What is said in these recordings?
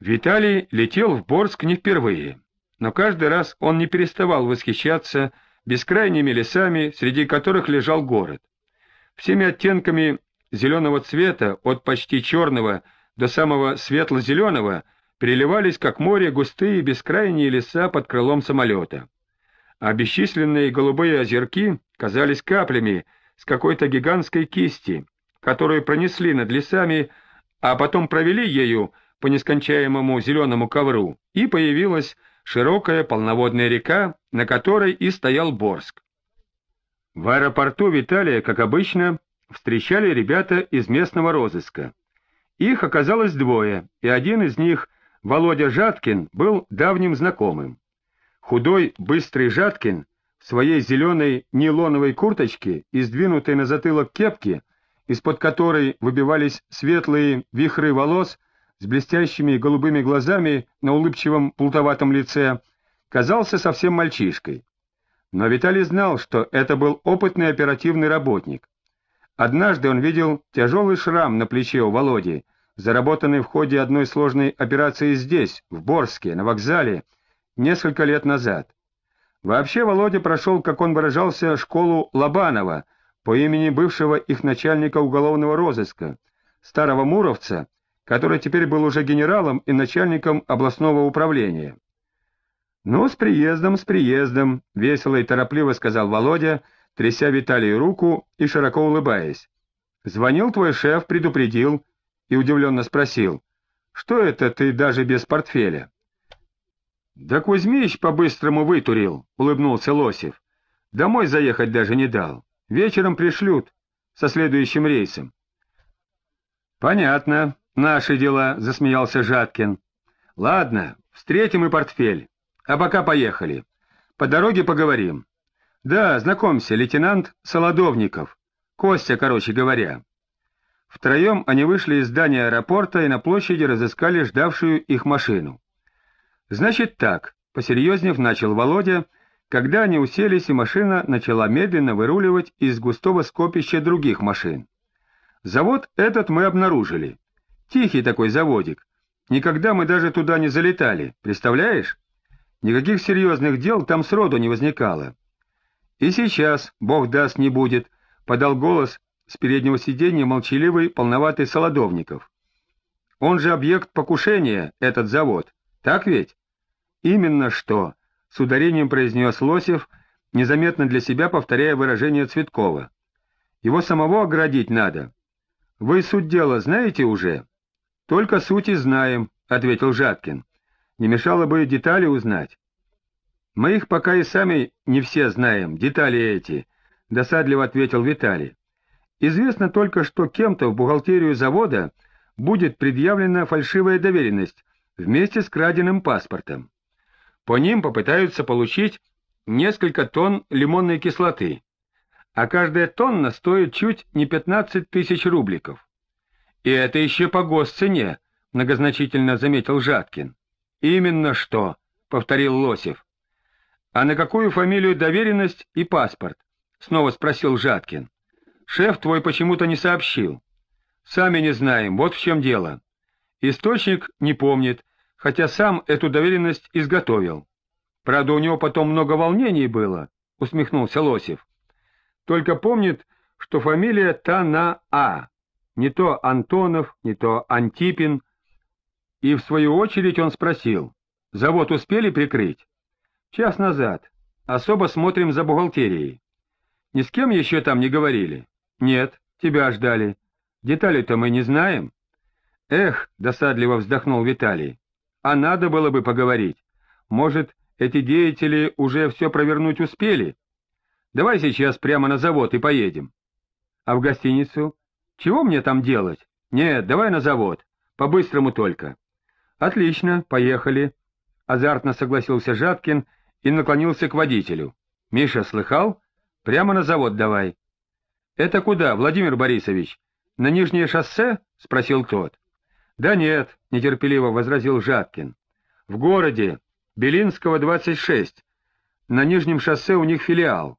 Виталий летел в Борск не впервые, но каждый раз он не переставал восхищаться бескрайними лесами, среди которых лежал город. Всеми оттенками зеленого цвета, от почти черного до самого светло-зеленого, переливались, как море, густые бескрайние леса под крылом самолета. А бесчисленные голубые озерки казались каплями с какой-то гигантской кисти, которую пронесли над лесами, а потом провели ею по нескончаемому зеленому ковру, и появилась широкая полноводная река, на которой и стоял Борск. В аэропорту Виталия, как обычно, встречали ребята из местного розыска. Их оказалось двое, и один из них, Володя Жаткин, был давним знакомым. Худой, быстрый Жаткин в своей зеленой нейлоновой курточке и сдвинутой на затылок кепки, из-под которой выбивались светлые вихры волос, с блестящими голубыми глазами на улыбчивом плутоватом лице, казался совсем мальчишкой. Но Виталий знал, что это был опытный оперативный работник. Однажды он видел тяжелый шрам на плече у Володи, заработанный в ходе одной сложной операции здесь, в Борске, на вокзале, несколько лет назад. Вообще Володя прошел, как он выражался, школу Лобанова по имени бывшего их начальника уголовного розыска, старого муровца, который теперь был уже генералом и начальником областного управления. «Ну, с приездом, с приездом», — весело и торопливо сказал Володя, тряся Виталию руку и широко улыбаясь. «Звонил твой шеф, предупредил и удивленно спросил, что это ты даже без портфеля?» «Да Кузьмич по-быстрому вытурил», — улыбнулся Лосев. «Домой заехать даже не дал. Вечером пришлют, со следующим рейсом». «Понятно. «Наши дела», — засмеялся Жаткин. «Ладно, встретим и портфель. А пока поехали. По дороге поговорим. Да, знакомься, лейтенант Солодовников. Костя, короче говоря». Втроем они вышли из здания аэропорта и на площади разыскали ждавшую их машину. «Значит так», — посерьезнев начал Володя, когда они уселись, и машина начала медленно выруливать из густого скопища других машин. «Завод этот мы обнаружили. Тихий такой заводик. Никогда мы даже туда не залетали, представляешь? Никаких серьезных дел там сроду не возникало. И сейчас, бог даст, не будет, — подал голос с переднего сиденья молчаливый, полноватый Солодовников. Он же объект покушения, этот завод, так ведь? Именно что, — с ударением произнес Лосев, незаметно для себя повторяя выражение Цветкова. Его самого оградить надо. Вы суть дела знаете уже? — «Только сути знаем», — ответил Жаткин. «Не мешало бы детали узнать». «Мы их пока и сами не все знаем, детали эти», — досадливо ответил Виталий. «Известно только, что кем-то в бухгалтерию завода будет предъявлена фальшивая доверенность вместе с краденым паспортом. По ним попытаются получить несколько тонн лимонной кислоты, а каждая тонна стоит чуть не 15 тысяч рубликов. И это еще по госцене, — многозначительно заметил Жаткин. — Именно что, — повторил Лосев. — А на какую фамилию доверенность и паспорт? — снова спросил Жаткин. — Шеф твой почему-то не сообщил. — Сами не знаем, вот в чем дело. Источник не помнит, хотя сам эту доверенность изготовил. Правда, у него потом много волнений было, — усмехнулся Лосев. Только помнит, что фамилия та на А не то Антонов, не то Антипин, и в свою очередь он спросил, «Завод успели прикрыть?» «Час назад. Особо смотрим за бухгалтерией». «Ни с кем еще там не говорили?» «Нет, тебя ждали. Детали-то мы не знаем». «Эх», — досадливо вздохнул Виталий, — «а надо было бы поговорить. Может, эти деятели уже все провернуть успели? Давай сейчас прямо на завод и поедем». «А в гостиницу?» Чего мне там делать? Нет, давай на завод. По-быстрому только. Отлично, поехали. Азартно согласился Жаткин и наклонился к водителю. Миша, слыхал? Прямо на завод давай. Это куда, Владимир Борисович? На Нижнее шоссе? Спросил тот. Да нет, нетерпеливо возразил Жаткин. В городе, Белинского, 26. На Нижнем шоссе у них филиал.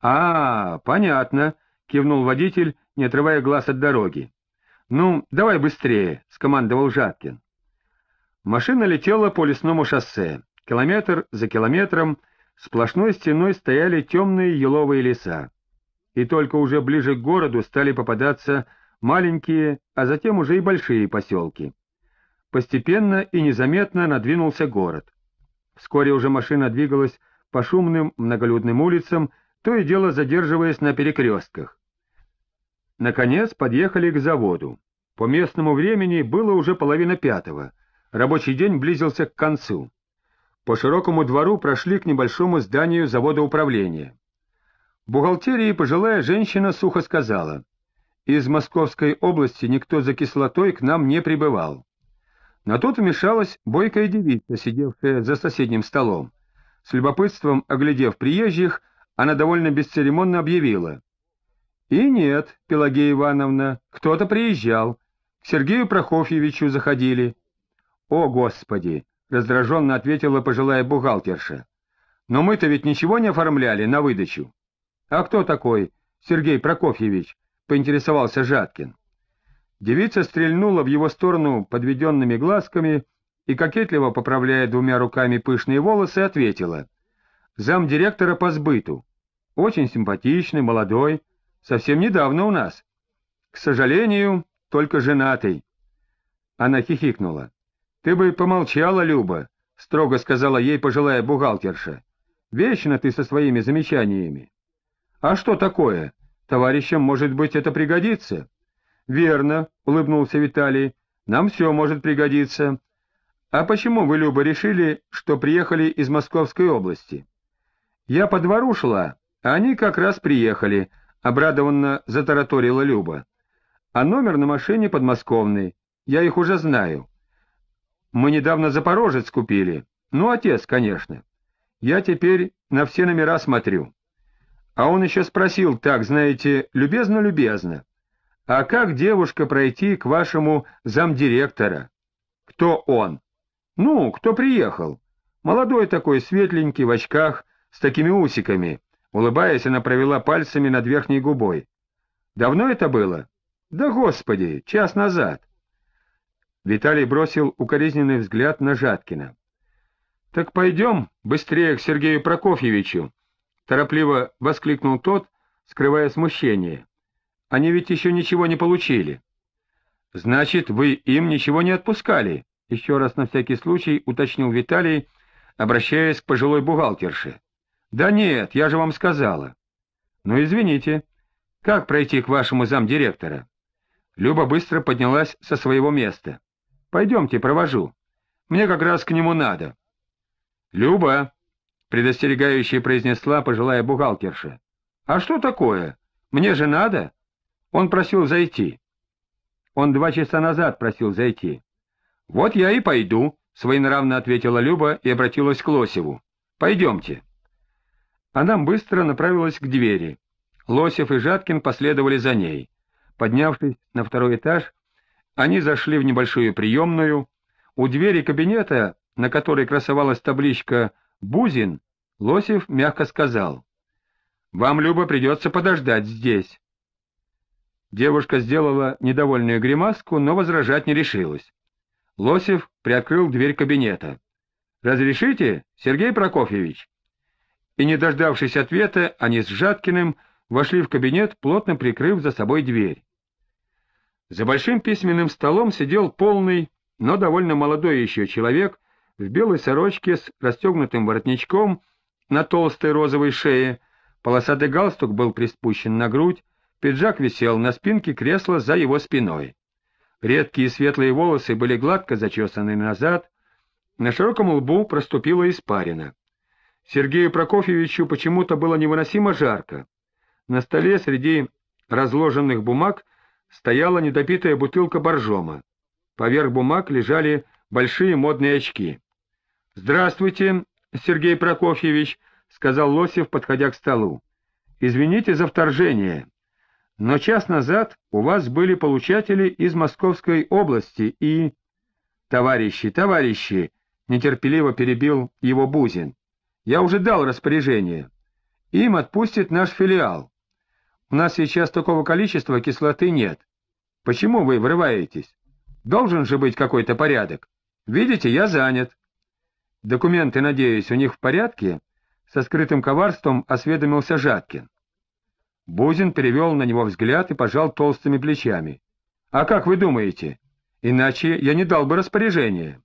А, понятно, кивнул водитель не отрывая глаз от дороги. — Ну, давай быстрее, — скомандовал Жаткин. Машина летела по лесному шоссе. Километр за километром сплошной стеной стояли темные еловые леса. И только уже ближе к городу стали попадаться маленькие, а затем уже и большие поселки. Постепенно и незаметно надвинулся город. Вскоре уже машина двигалась по шумным многолюдным улицам, то и дело задерживаясь на перекрестках. Наконец подъехали к заводу. По местному времени было уже половина пятого — Рабочий день близился к концу. По широкому двору прошли к небольшому зданию завода управления. Бухгалтерии пожилая женщина сухо сказала, «Из Московской области никто за кислотой к нам не прибывал». Но тут вмешалась бойкая девица, сидевшая за соседним столом. С любопытством оглядев приезжих, она довольно бесцеремонно объявила. «И нет, Пелагея Ивановна, кто-то приезжал. К Сергею Прокофьевичу заходили. «О, Господи!» — раздраженно ответила пожилая бухгалтерша. «Но мы-то ведь ничего не оформляли на выдачу». «А кто такой Сергей Прокофьевич?» — поинтересовался Жаткин. Девица стрельнула в его сторону подведенными глазками и, кокетливо поправляя двумя руками пышные волосы, ответила. «Зам директора по сбыту. Очень симпатичный, молодой, совсем недавно у нас. К сожалению, только женатый». Она хихикнула. «Ты бы помолчала, Люба», — строго сказала ей пожилая бухгалтерша. «Вечно ты со своими замечаниями». «А что такое? Товарищам, может быть, это пригодится?» «Верно», — улыбнулся Виталий, — «нам все может пригодиться». «А почему вы, Люба, решили, что приехали из Московской области?» «Я по двору шла, а они как раз приехали», — обрадованно затараторила Люба. «А номер на машине подмосковный, я их уже знаю». Мы недавно Запорожец купили. Ну, отец, конечно. Я теперь на все номера смотрю. А он еще спросил так, знаете, любезно-любезно. А как девушка пройти к вашему замдиректора? Кто он? Ну, кто приехал? Молодой такой, светленький, в очках, с такими усиками. Улыбаясь, она провела пальцами над верхней губой. Давно это было? Да, господи, час назад. Виталий бросил укоризненный взгляд на Жаткина. — Так пойдем быстрее к Сергею Прокофьевичу! — торопливо воскликнул тот, скрывая смущение. — Они ведь еще ничего не получили. — Значит, вы им ничего не отпускали? — еще раз на всякий случай уточнил Виталий, обращаясь к пожилой бухгалтерше. — Да нет, я же вам сказала. — Ну, извините, как пройти к вашему замдиректора? Люба быстро поднялась со своего места. Пойдемте, провожу. Мне как раз к нему надо. — Люба, — предостерегающе произнесла пожилая бухгалтерша. — А что такое? Мне же надо. Он просил зайти. Он два часа назад просил зайти. — Вот я и пойду, — своенравно ответила Люба и обратилась к Лосеву. — Пойдемте. Она быстро направилась к двери. Лосев и Жаткин последовали за ней. Поднявшись на второй этаж, они зашли в небольшую приемную. У двери кабинета, на которой красовалась табличка «Бузин», Лосев мягко сказал, «Вам, Люба, придется подождать здесь». Девушка сделала недовольную гримаску, но возражать не решилась. Лосев приоткрыл дверь кабинета. «Разрешите, Сергей Прокофьевич?» И, не дождавшись ответа, они с Жаткиным вошли в кабинет, плотно прикрыв за собой дверь. За большим письменным столом сидел полный, но довольно молодой еще человек в белой сорочке с расстегнутым воротничком на толстой розовой шее, полосатый галстук был приспущен на грудь, пиджак висел на спинке кресла за его спиной. Редкие светлые волосы были гладко зачесаны назад, на широком лбу проступила испарина. Сергею Прокофьевичу почему-то было невыносимо жарко. На столе среди разложенных бумаг стояла недопитая бутылка боржома. Поверх бумаг лежали большие модные очки. — Здравствуйте, Сергей Прокофьевич, — сказал Лосев, подходя к столу. — Извините за вторжение, но час назад у вас были получатели из Московской области и... — Товарищи, товарищи, — нетерпеливо перебил его Бузин, — я уже дал распоряжение. Им отпустит наш филиал. У нас сейчас такого количества кислоты нет. Почему вы врываетесь? Должен же быть какой-то порядок. Видите, я занят. Документы, надеюсь, у них в порядке? Со скрытым коварством осведомился Жаткин. Бузин перевел на него взгляд и пожал толстыми плечами. — А как вы думаете? Иначе я не дал бы распоряжения.